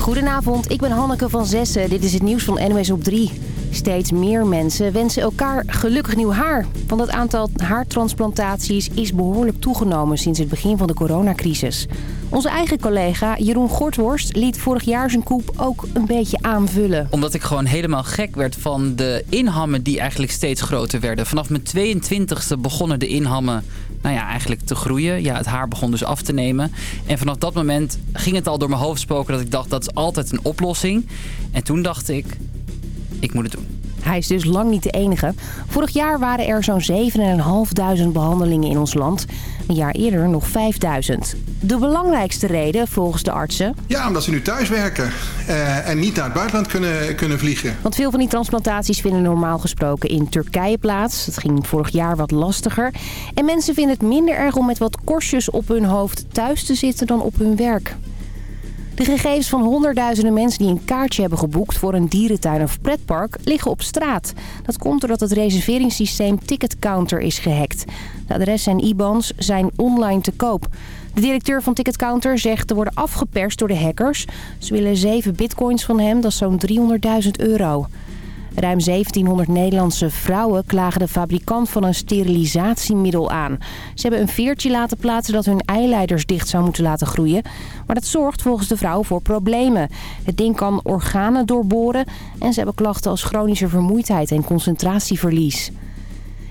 Goedenavond, ik ben Hanneke van Zessen. Dit is het nieuws van NOS op 3. Steeds meer mensen wensen elkaar gelukkig nieuw haar. Want het aantal haartransplantaties is behoorlijk toegenomen sinds het begin van de coronacrisis. Onze eigen collega Jeroen Gortworst liet vorig jaar zijn koep ook een beetje aanvullen. Omdat ik gewoon helemaal gek werd van de inhammen die eigenlijk steeds groter werden. Vanaf mijn 22e begonnen de inhammen nou ja, eigenlijk te groeien. Ja, het haar begon dus af te nemen. En vanaf dat moment ging het al door mijn hoofd spoken dat ik dacht dat is altijd een oplossing. En toen dacht ik, ik moet het doen. Hij is dus lang niet de enige. Vorig jaar waren er zo'n 7.500 behandelingen in ons land. Een jaar eerder nog 5000. De belangrijkste reden volgens de artsen... Ja, omdat ze nu thuis werken uh, en niet naar het buitenland kunnen, kunnen vliegen. Want veel van die transplantaties vinden normaal gesproken in Turkije plaats. Dat ging vorig jaar wat lastiger. En mensen vinden het minder erg om met wat korstjes op hun hoofd thuis te zitten dan op hun werk. De gegevens van honderdduizenden mensen die een kaartje hebben geboekt voor een dierentuin of pretpark liggen op straat. Dat komt doordat het reserveringssysteem Ticketcounter is gehackt. De adressen en IBANs zijn online te koop. De directeur van Ticketcounter zegt te worden afgeperst door de hackers. Ze willen 7 bitcoins van hem, dat is zo'n 300.000 euro. Ruim 1700 Nederlandse vrouwen klagen de fabrikant van een sterilisatiemiddel aan. Ze hebben een veertje laten plaatsen dat hun eileiders dicht zou moeten laten groeien. Maar dat zorgt volgens de vrouw voor problemen. Het ding kan organen doorboren en ze hebben klachten als chronische vermoeidheid en concentratieverlies.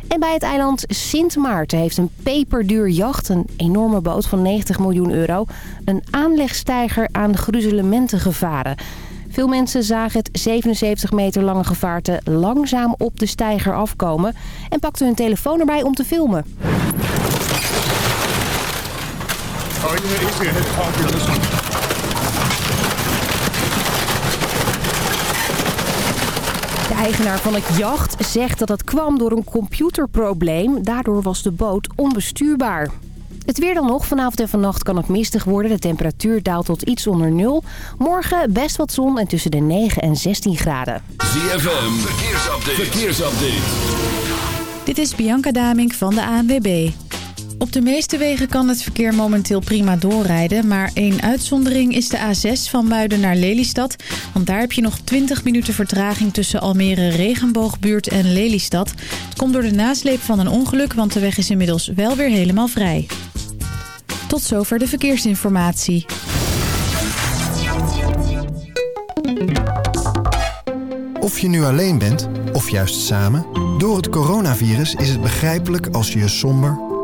En bij het eiland Sint Maarten heeft een peperduur jacht, een enorme boot van 90 miljoen euro, een aanlegstijger aan gruzelementen gevaren. Veel mensen zagen het 77 meter lange gevaarte langzaam op de steiger afkomen... en pakten hun telefoon erbij om te filmen. Oh, de eigenaar van het jacht zegt dat het kwam door een computerprobleem. Daardoor was de boot onbestuurbaar. Het weer dan nog. Vanavond en vannacht kan het mistig worden. De temperatuur daalt tot iets onder nul. Morgen best wat zon en tussen de 9 en 16 graden. ZFM, verkeersupdate. verkeersupdate. Dit is Bianca Damink van de ANWB. Op de meeste wegen kan het verkeer momenteel prima doorrijden. Maar één uitzondering is de A6 van Muiden naar Lelystad. Want daar heb je nog 20 minuten vertraging tussen Almere Regenboogbuurt en Lelystad. Het komt door de nasleep van een ongeluk, want de weg is inmiddels wel weer helemaal vrij. Tot zover de verkeersinformatie. Of je nu alleen bent, of juist samen... door het coronavirus is het begrijpelijk als je je somber,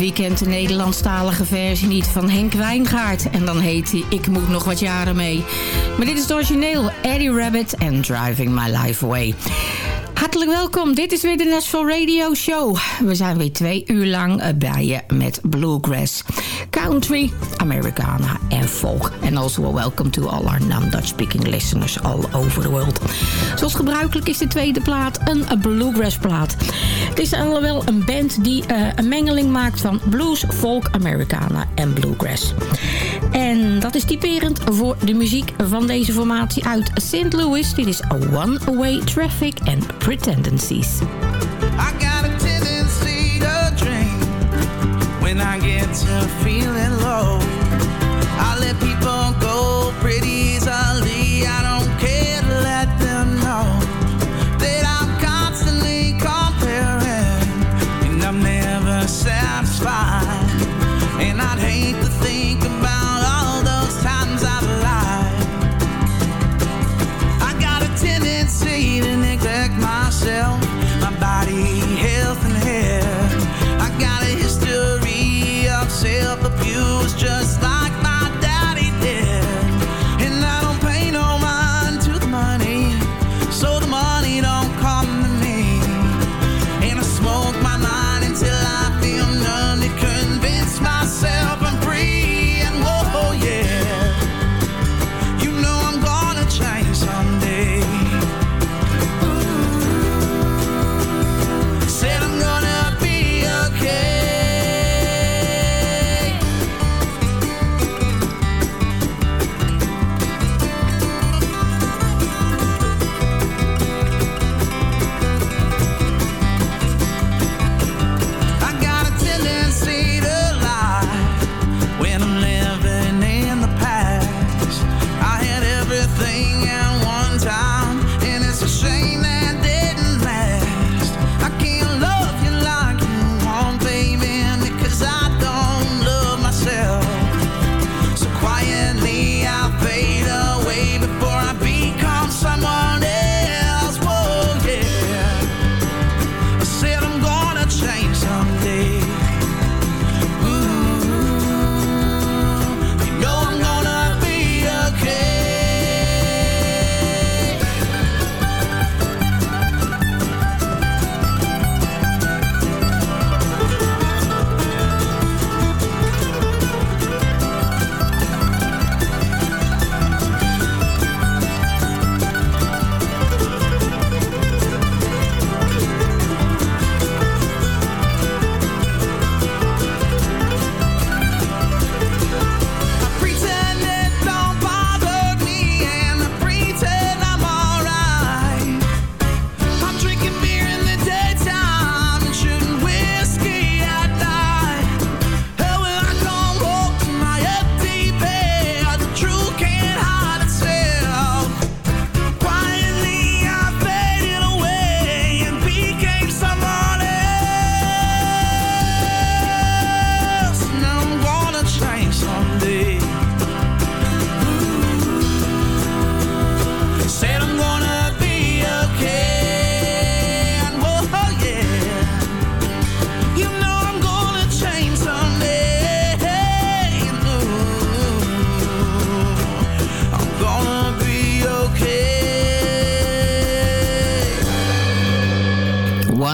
Wie kent de Nederlandstalige versie niet van Henk Wijngaard? En dan heet hij Ik moet nog wat jaren mee. Maar dit is het origineel Eddie Rabbit en Driving My Life Away. Hartelijk welkom, dit is weer de Nashville Radio Show. We zijn weer twee uur lang eh, bij je met Bluegrass, Country, Americana en Folk. En also welcome to all our non-Dutch speaking listeners all over the world. Zoals gebruikelijk is de tweede plaat een Bluegrass plaat. Het is wel een band die uh, een mengeling maakt van blues, folk, Americana en Bluegrass. En dat is typerend voor de muziek van deze formatie uit St. Louis. Dit is One-Way Traffic en Pretendencies. I got a tendency to when I get to feeling low. I let people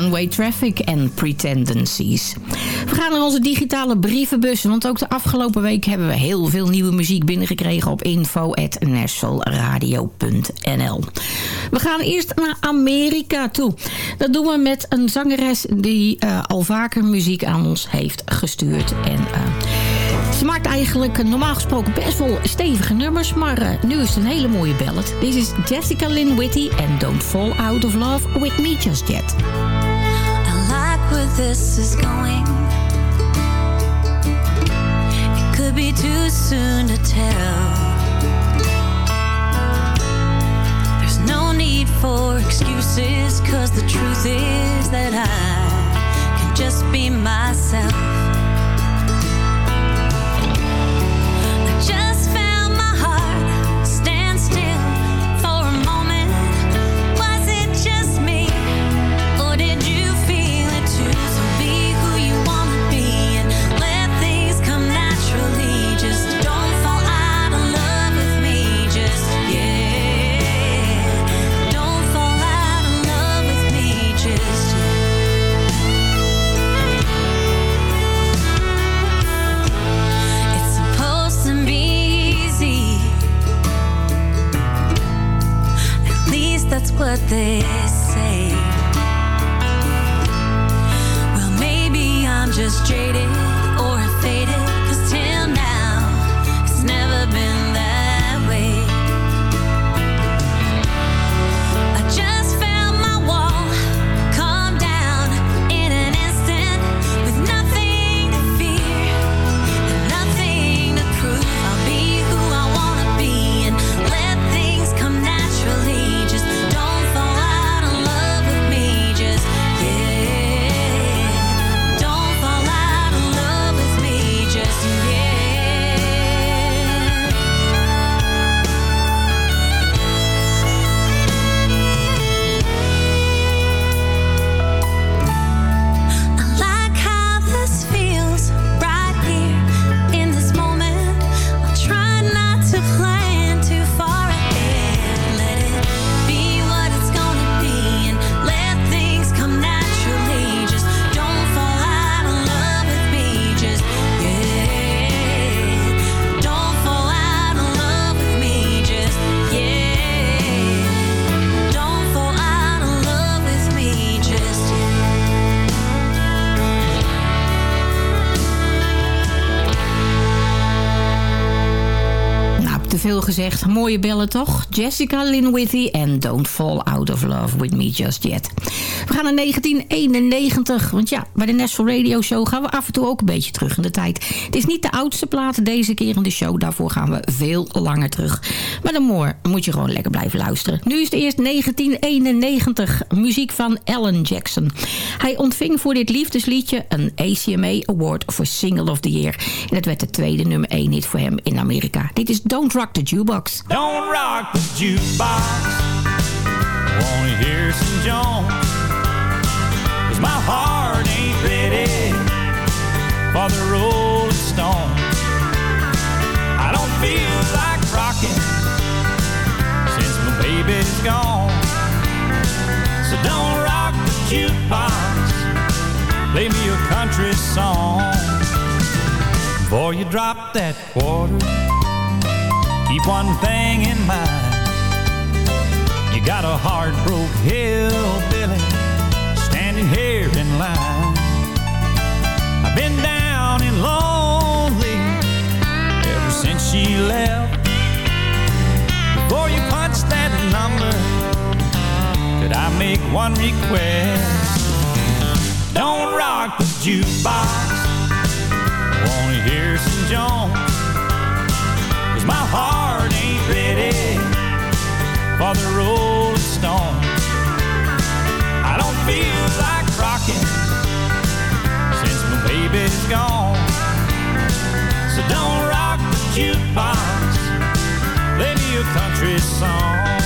One-Way Traffic en Pretendencies. We gaan naar onze digitale brievenbus, want ook de afgelopen week hebben we heel veel nieuwe muziek binnengekregen op info.nashvilleradio.nl. We gaan eerst naar Amerika toe. Dat doen we met een zangeres die eh, al vaker muziek aan ons heeft gestuurd. En eh, ze maakt eigenlijk normaal gesproken best wel stevige nummers, maar eh, nu is het een hele mooie ballad. Dit is Jessica Lynn Whitty en Don't Fall Out of Love With Me Just Yet. Where this is going. It could be too soon to tell. There's no need for excuses, cause the truth is that I can just be myself. They say. Well, maybe I'm just jaded Mooie bellen toch? Jessica Lynn Withy en Don't Fall Out of Love With Me Just Yet. We gaan naar 1991. Want ja, bij de Nashville Radio Show gaan we af en toe ook een beetje terug in de tijd. Het is niet de oudste plaat deze keer in de show. Daarvoor gaan we veel langer terug. Maar dan mooi, moet je gewoon lekker blijven luisteren. Nu is het eerst 1991. Muziek van Alan Jackson. Hij ontving voor dit liefdesliedje een ACMA Award voor Single of the Year. En dat werd de tweede nummer 1 hit voor hem in Amerika. Dit is Don't Rock the Jukebox. Don't rock jukebox. Wanna hear some Jones? Cause my heart ain't ready for the Rolling Stones. I don't feel like rocking since my baby's gone. So don't rock the jukebox. Play me a country song. Before you drop that quarter. Keep one thing in mind. Got a heart broke hillbilly standing here in line. I've been down and lonely ever since she left. Before you punch that number, could I make one request? Don't rock the jukebox. Wanna hear some Jones? Cause my heart ain't ready for the Rolling Stones. I don't feel like rocking since my baby's gone. So don't rock the jukebox, play me a country song.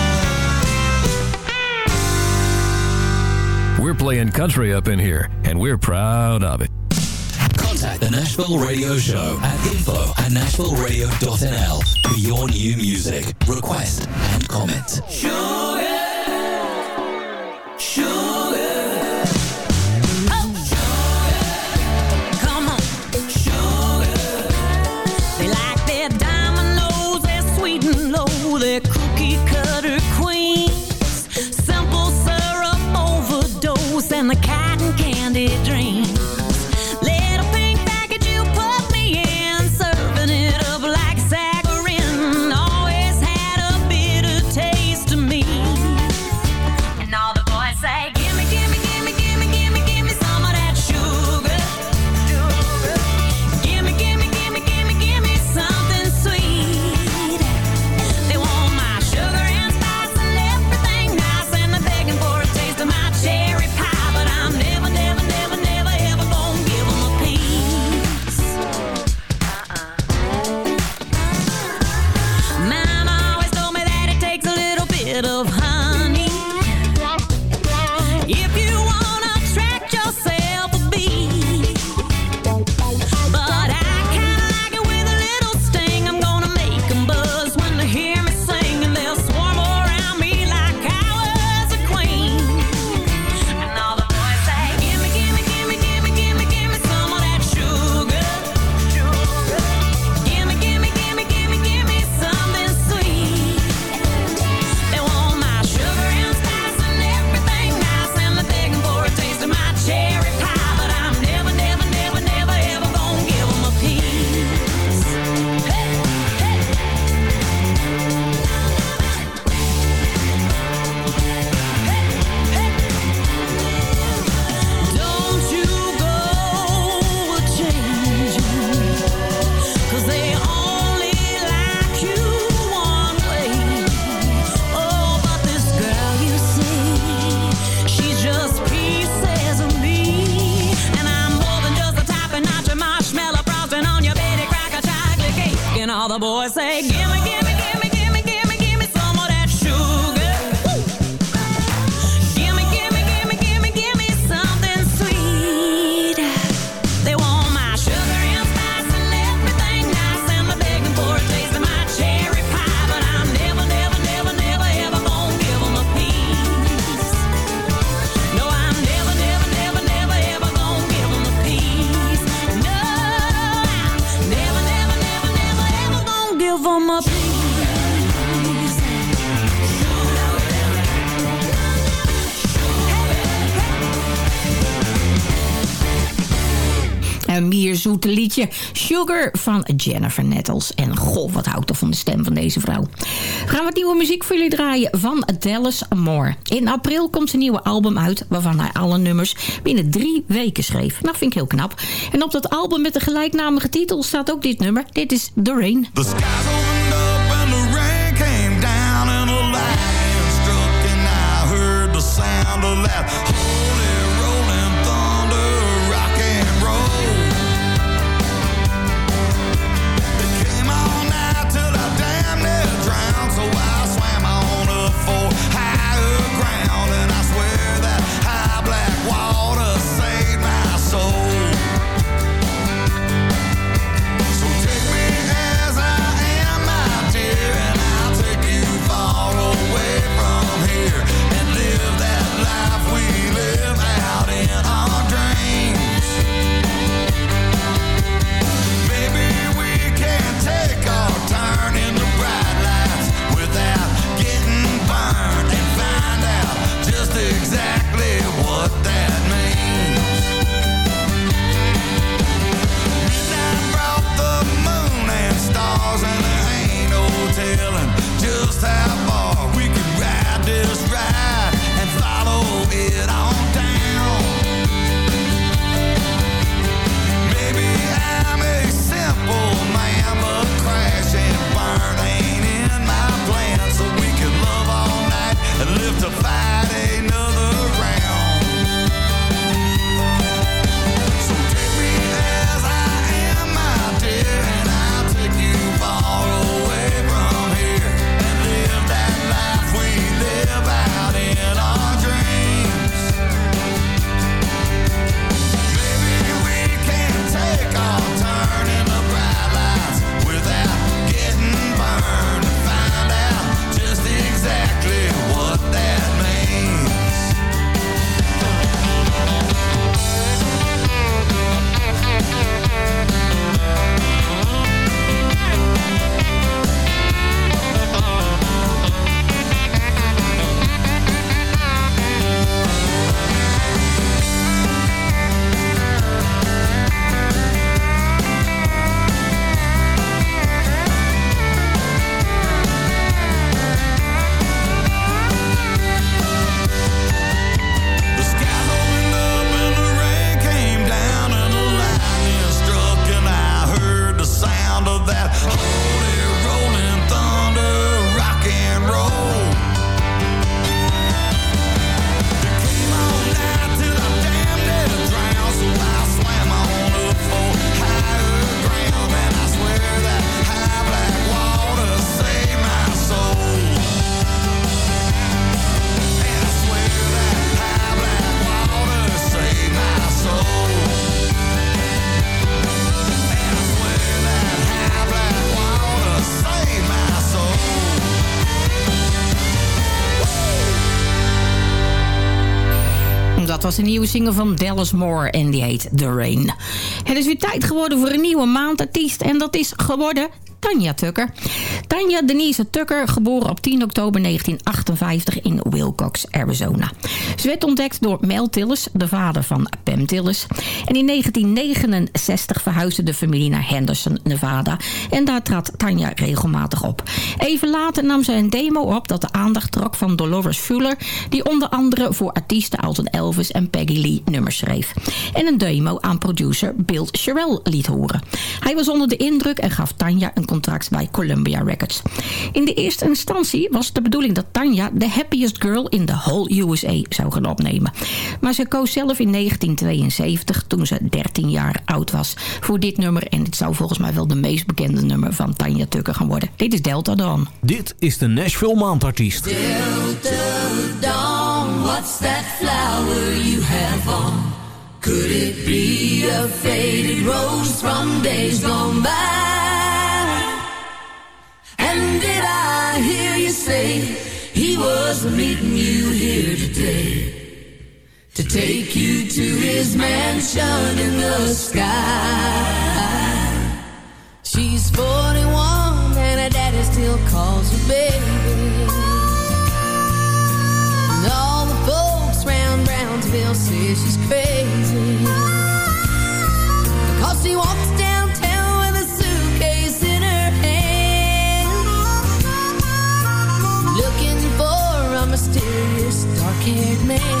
We're playing country up in here, and we're proud of it. Contact the Nashville Radio Show at info at nashvilleradio.nl for your new music, request, and comment. dat Een zoete liedje. Sugar van Jennifer Nettles. En goh, wat houdt toch van de stem van deze vrouw. We gaan wat nieuwe muziek voor jullie draaien van Dallas Moore. In april komt zijn nieuwe album uit... waarvan hij alle nummers binnen drie weken schreef. Nou, vind ik heel knap. En op dat album met de gelijknamige titel staat ook dit nummer. Dit is The Rain. The laugh. Een nieuwe single van Dallas Moore en die heet The Rain. Het is weer tijd geworden voor een nieuwe maandartiest en dat is geworden Tanja Tucker. Tanja Denise Tucker, geboren op 10 oktober 1958 in Wilcox, Arizona. Ze werd ontdekt door Mel Tillis, de vader van Pam Tillis. En in 1969 verhuisde de familie naar Henderson, Nevada. En daar trad Tanja regelmatig op. Even later nam ze een demo op dat de aandacht trok van Dolores Fuller... die onder andere voor artiesten als Elvis en Peggy Lee nummers schreef. En een demo aan producer Bill Sherrill liet horen. Hij was onder de indruk en gaf Tanja een contract bij Columbia Records. In de eerste instantie was het de bedoeling dat Tanja de happiest girl in the whole USA zou gaan opnemen. Maar ze koos zelf in 1972, toen ze 13 jaar oud was, voor dit nummer. En dit zou volgens mij wel de meest bekende nummer van Tanja Tucker gaan worden. Dit is Delta Dawn. Dit is de Nashville Maandartiest. Dawn, what's that flower you have on? Could it be a faded rose from days gone by? And did I hear you say he was meeting you here today? To take you to his mansion in the sky. She's 41 and her daddy still calls her baby. And all the folks round Brownsville say she's crazy. Cause she walks made me.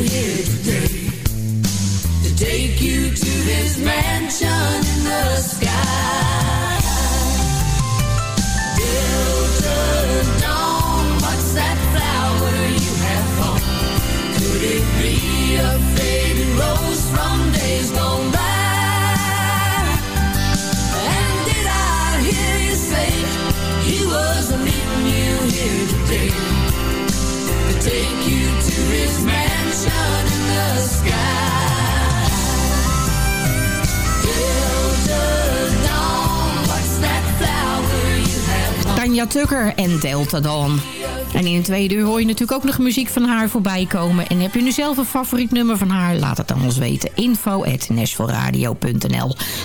To take you to his mansion in the sky. Delta Dawn, what's that flower you have on? Could it be a faded rose from days gone by? And did I hear you say he was meeting you here today? Tanja Tucker en Delta Dawn. En in het tweede uur hoor je natuurlijk ook nog muziek van haar voorbij komen. En heb je nu zelf een favoriet nummer van haar? Laat het dan ons weten. Info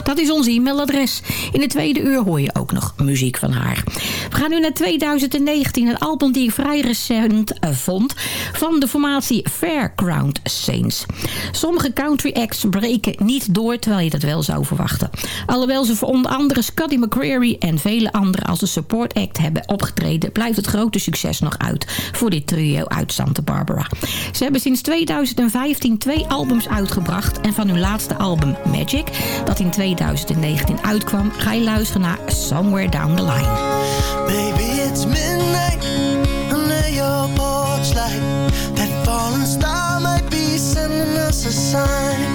Dat is ons e-mailadres. In het tweede uur hoor je ook nog muziek van haar. We gaan nu naar 2019. Een album die ik vrij recent eh, vond. Van de formatie Fairground Saints. Sommige country acts breken niet door terwijl je dat wel zou verwachten. Alhoewel ze voor onder andere Scotty McCreery en vele anderen als een support act hebben opgetreden... blijft het grote succes nog uit voor dit trio uit Santa Barbara. Ze hebben sinds 2015 twee albums uitgebracht. En van hun laatste album Magic, dat in 2019 uitkwam... ga je luisteren naar Somewhere Down the Line. It's midnight your porch light. That falling star might be sign.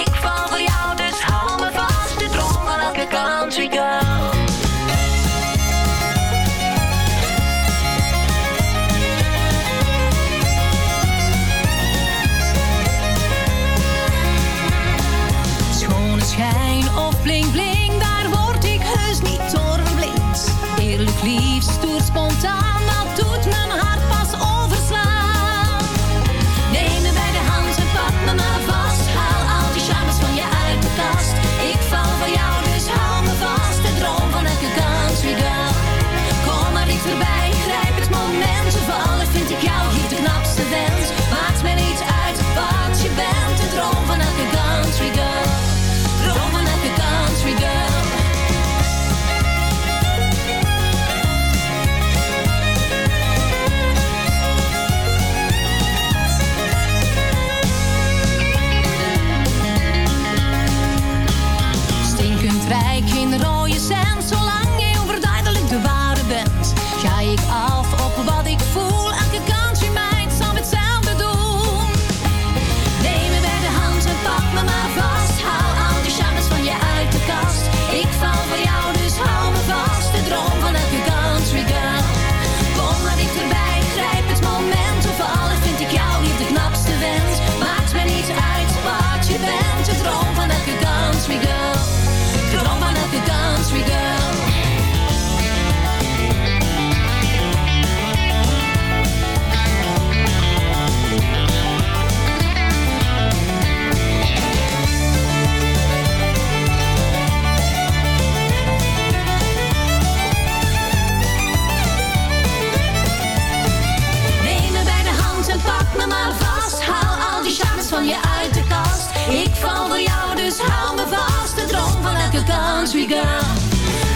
Country girl.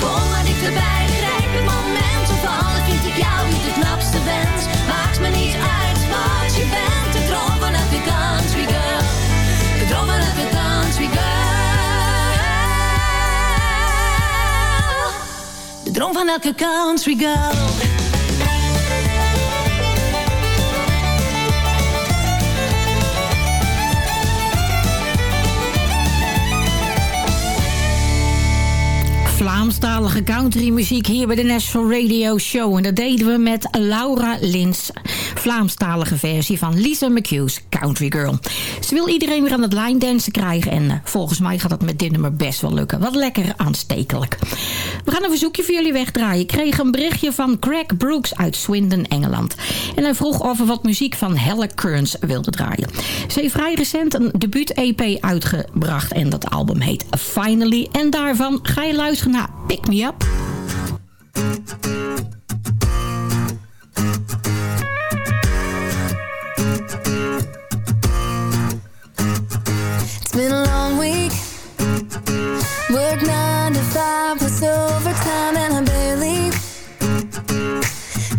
Kom maar dichterbij, grijp het moment. Toevallig vind ik jou niet de knapste wens. Maakt me niet uit wat je bent. De droom van elke country girl. De droom van elke country girl. De droom van elke country girl. Vlaamstalige countrymuziek hier bij de National Radio Show. En dat deden we met Laura Lins. Vlaamstalige versie van Lisa McHugh's Country Girl. Ze wil iedereen weer aan het line dansen krijgen. En eh, volgens mij gaat dat met dit nummer best wel lukken. Wat lekker aanstekelijk. We gaan een verzoekje voor jullie wegdraaien. Ik kreeg een berichtje van Craig Brooks uit Swindon, Engeland. En hij vroeg of we wat muziek van Helle Kearns wilden draaien. Ze heeft vrij recent een debuut-EP uitgebracht. En dat album heet Finally. En daarvan ga je luisteren naar Pick Me Up. Been a long week. Work nine to five plus overtime, and I barely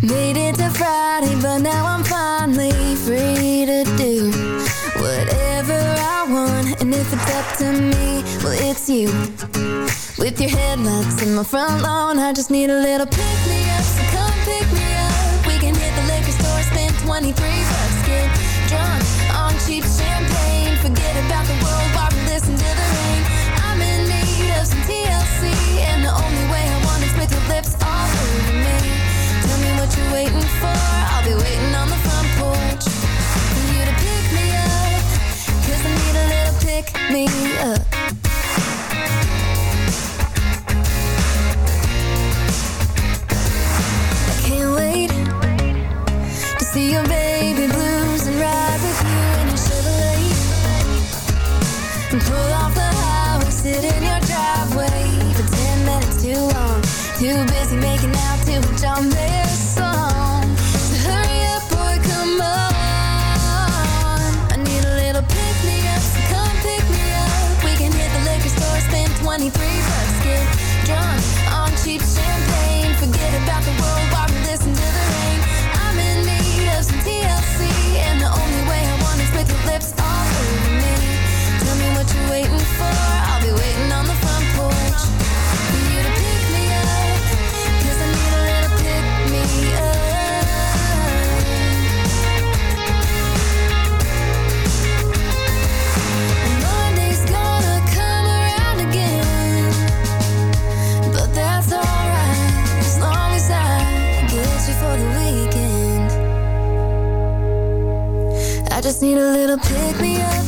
made it to Friday. But now I'm finally free to do whatever I want. And if it's up to me, well, it's you. With your headlights in my front lawn, I just need a little pick me up. So come pick me up. We can hit the liquor store, spend 23 bucks, get drunk on cheap champagne. Forget about the world while we listen to the rain. I'm in need of some TLC, and the only way I want is with your lips all over me. Tell me what you're waiting for. I'll be waiting on the front porch for you to pick me I need a little pick me up. Too busy making out to a John just need a little pick me up.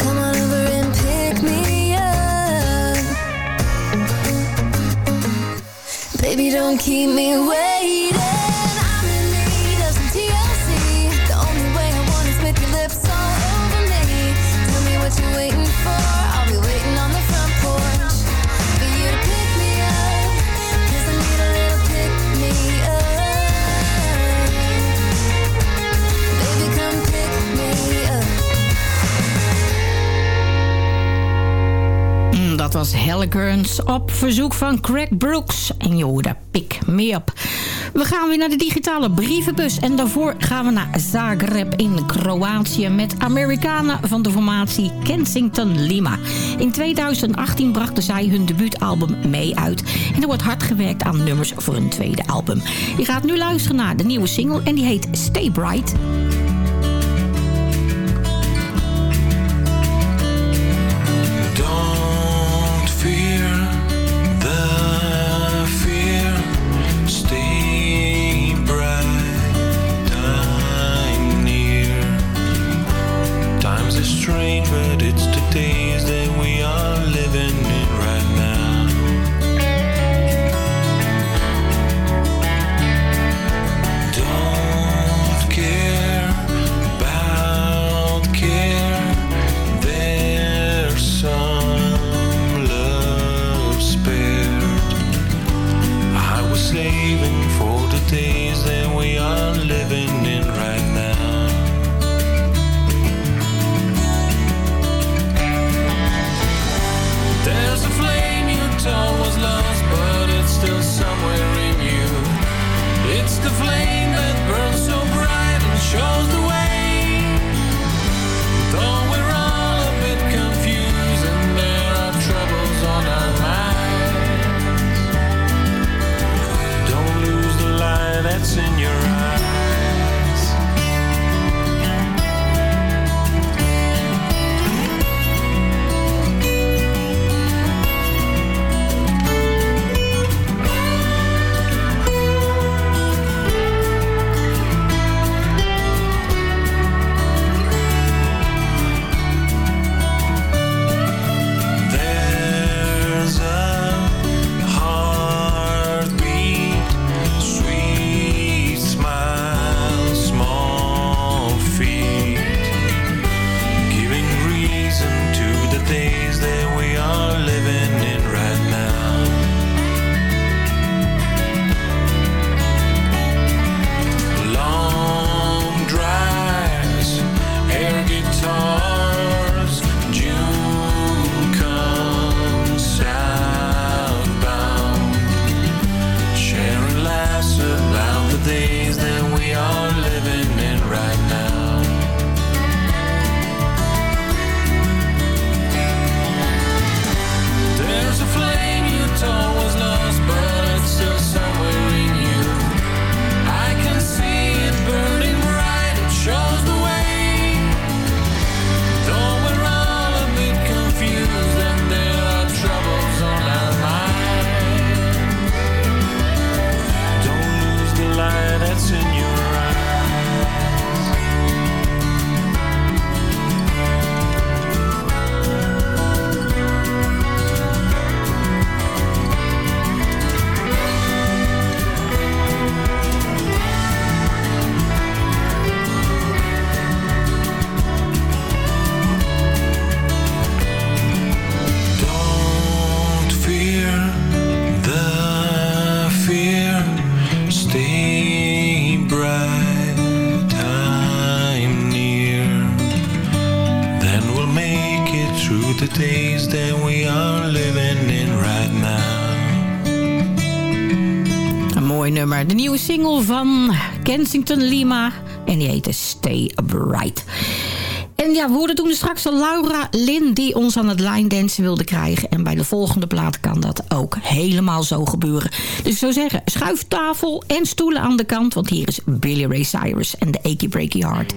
Come on over and pick me up. Baby, don't keep me waiting. Dat was Helligurns op verzoek van Craig Brooks. En je hoorde Pick Me Up. We gaan weer naar de digitale brievenbus. En daarvoor gaan we naar Zagreb in Kroatië... met Amerikanen van de formatie Kensington Lima. In 2018 brachten zij hun debuutalbum mee uit. En er wordt hard gewerkt aan nummers voor een tweede album. Je gaat nu luisteren naar de nieuwe single en die heet Stay Bright. Kensington Lima. En die heette Stay Bright. En ja, we hoorden toen straks al Laura Lynn die ons aan het line dansen wilde krijgen. En bij de volgende plaat kan dat ook helemaal zo gebeuren. Dus ik zou zeggen, schuif tafel en stoelen aan de kant. Want hier is Billy Ray Cyrus en de Achy Breaky Heart.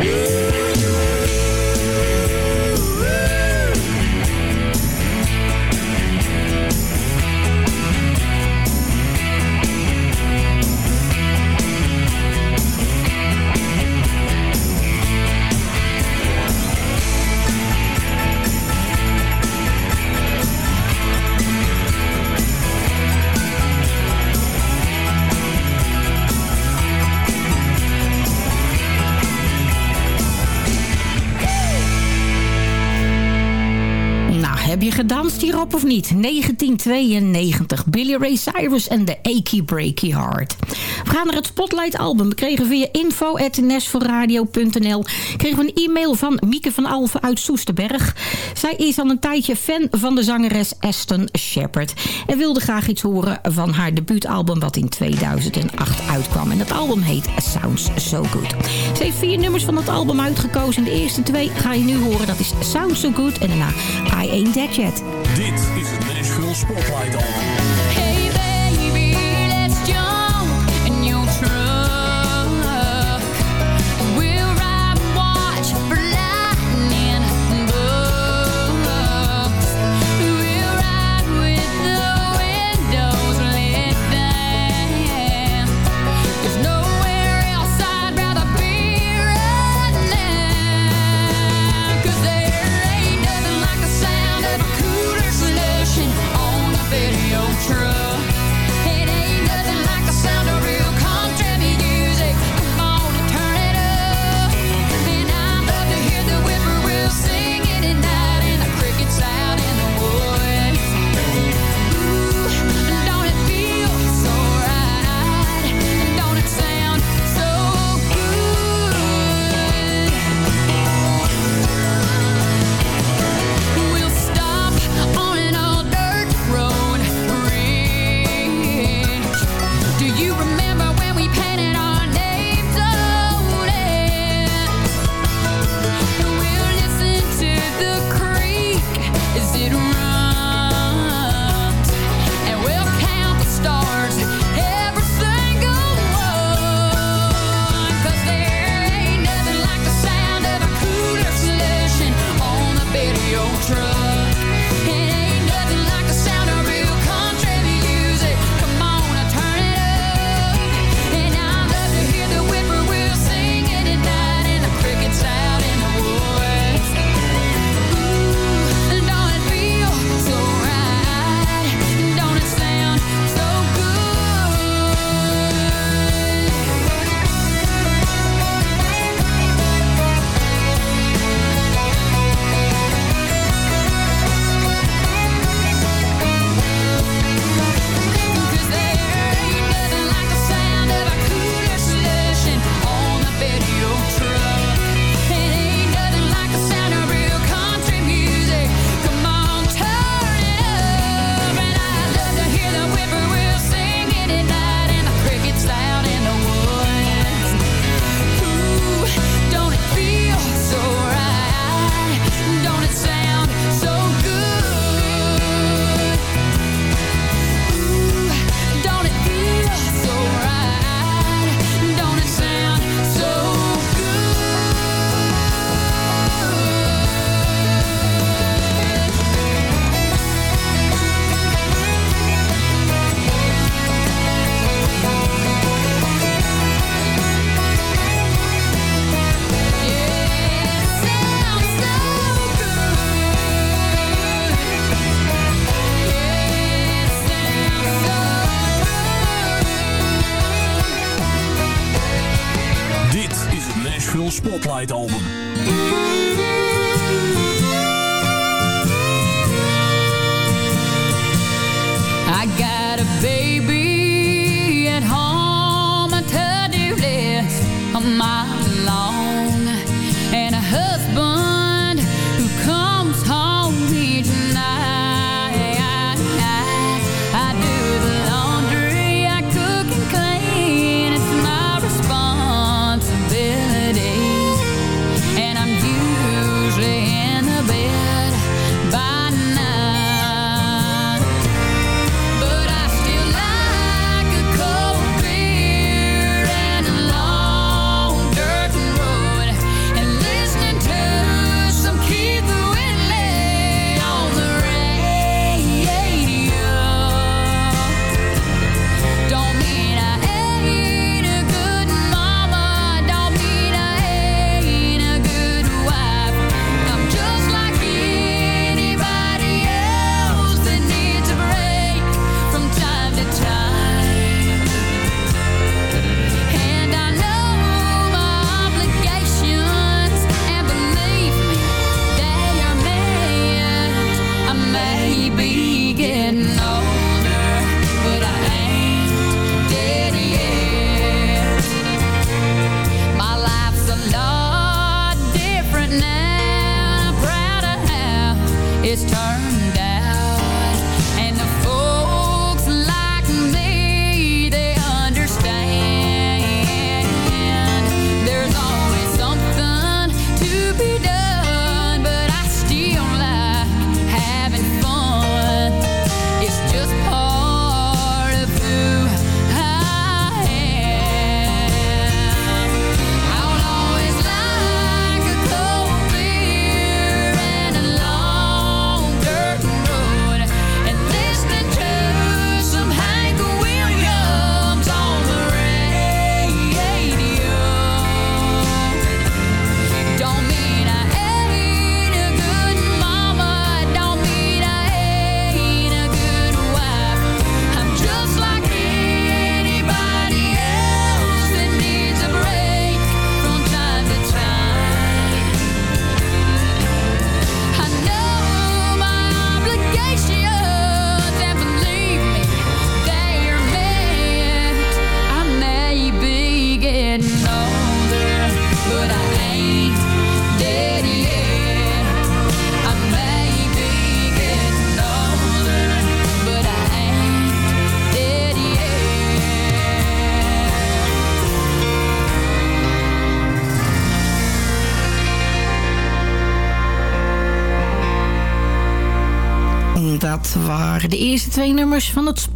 Yeah. 1992. Billy Ray Cyrus en de Achy Breaky Heart gaan naar het Spotlight album. We kregen via info.nesforradio.nl kregen we een e-mail van Mieke van Alve uit Soesterberg. Zij is al een tijdje fan van de zangeres Aston Shepard. En wilde graag iets horen van haar debuutalbum wat in 2008 uitkwam. En dat album heet Sounds So Good. Ze heeft vier nummers van het album uitgekozen. De eerste twee ga je nu horen. Dat is Sounds So Good en daarna I Ain't Dead Yet. Dit is het Nashville Spotlight album.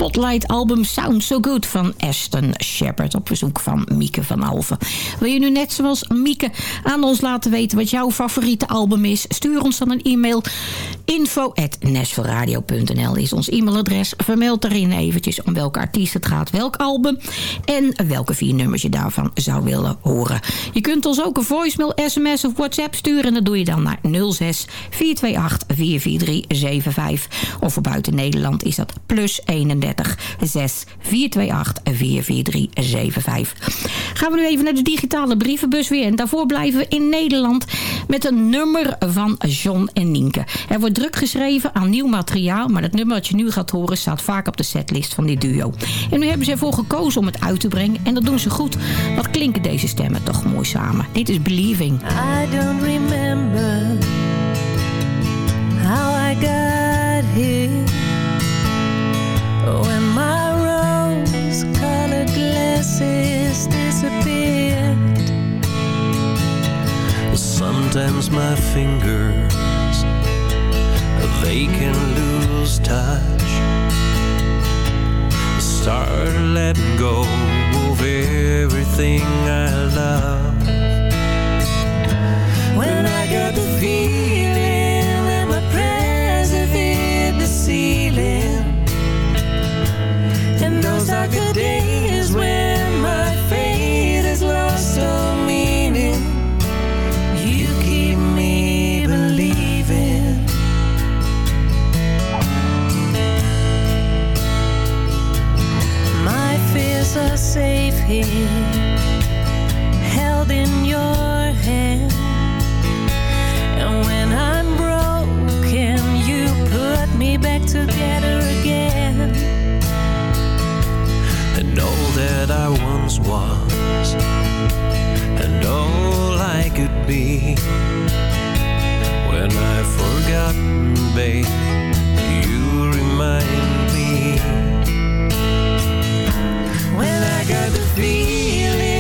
Van het Spotlight-album Sound So Good van Aston Shepard op verzoek van Mieke van Alven. Wil je nu net zoals Mieke aan ons laten weten wat jouw favoriete album is? Stuur ons dan een e-mail. Info is ons e-mailadres. Vermeld daarin eventjes om welke artiest het gaat, welk album en welke vier nummers je daarvan zou willen horen. Je kunt ons ook een voicemail, sms of whatsapp sturen en dat doe je dan naar 06 428 44375. Of voor buiten Nederland is dat plus 31 6 428 44375. Gaan we nu even naar de digitale brievenbus weer. En daarvoor blijven we in Nederland met een nummer van John en Nienke. Er wordt druk geschreven aan nieuw materiaal. Maar het nummer dat je nu gaat horen staat vaak op de setlist van dit duo. En nu hebben ze ervoor gekozen om het uit te brengen. En dat doen ze goed. Wat klinken deze stemmen toch mooi samen. Dit is Believing. I don't remember how I got here when my rose-colored glasses disappeared. Sometimes my fingers they can lose touch. Start letting go of everything I love. When I got the feeling that my prayers have hit the ceiling, and those are the days keeps safe here, held in your hand. And when I'm broken, you put me back together again. And all that I once was, and all I could be, when I've forgotten, babe, you remind me when I got the feeling.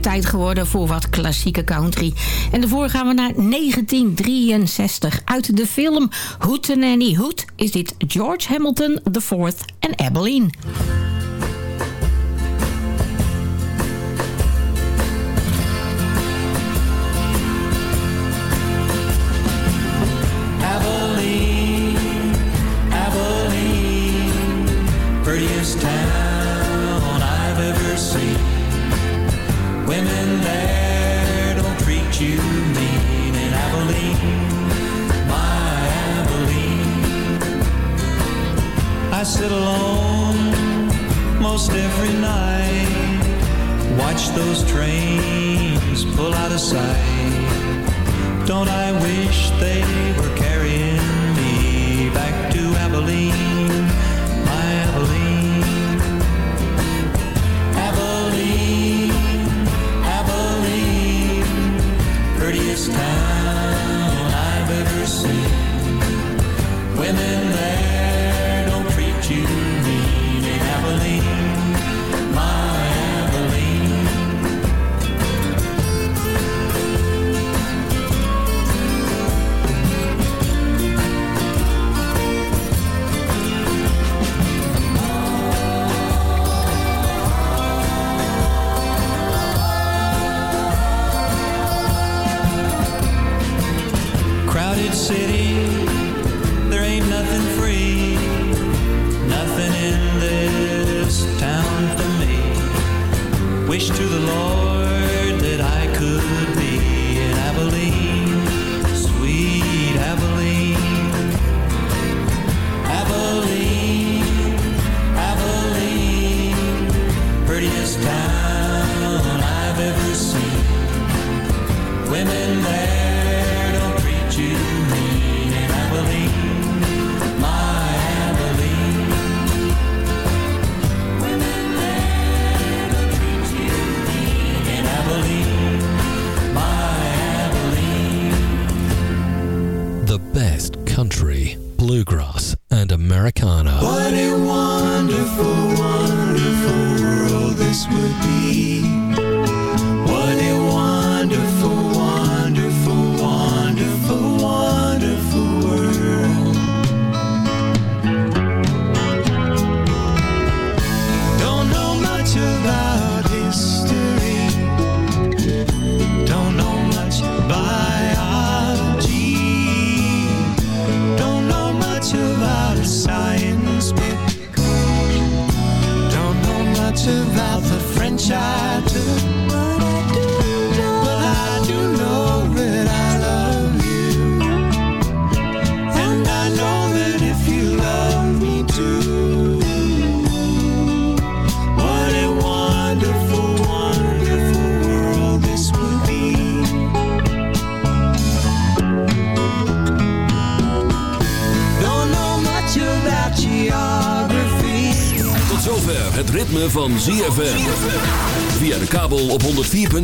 tijd geworden voor wat klassieke country. En daarvoor gaan we naar 1963. Uit de film Hootenanny Hoot is dit George Hamilton IV en Abilene.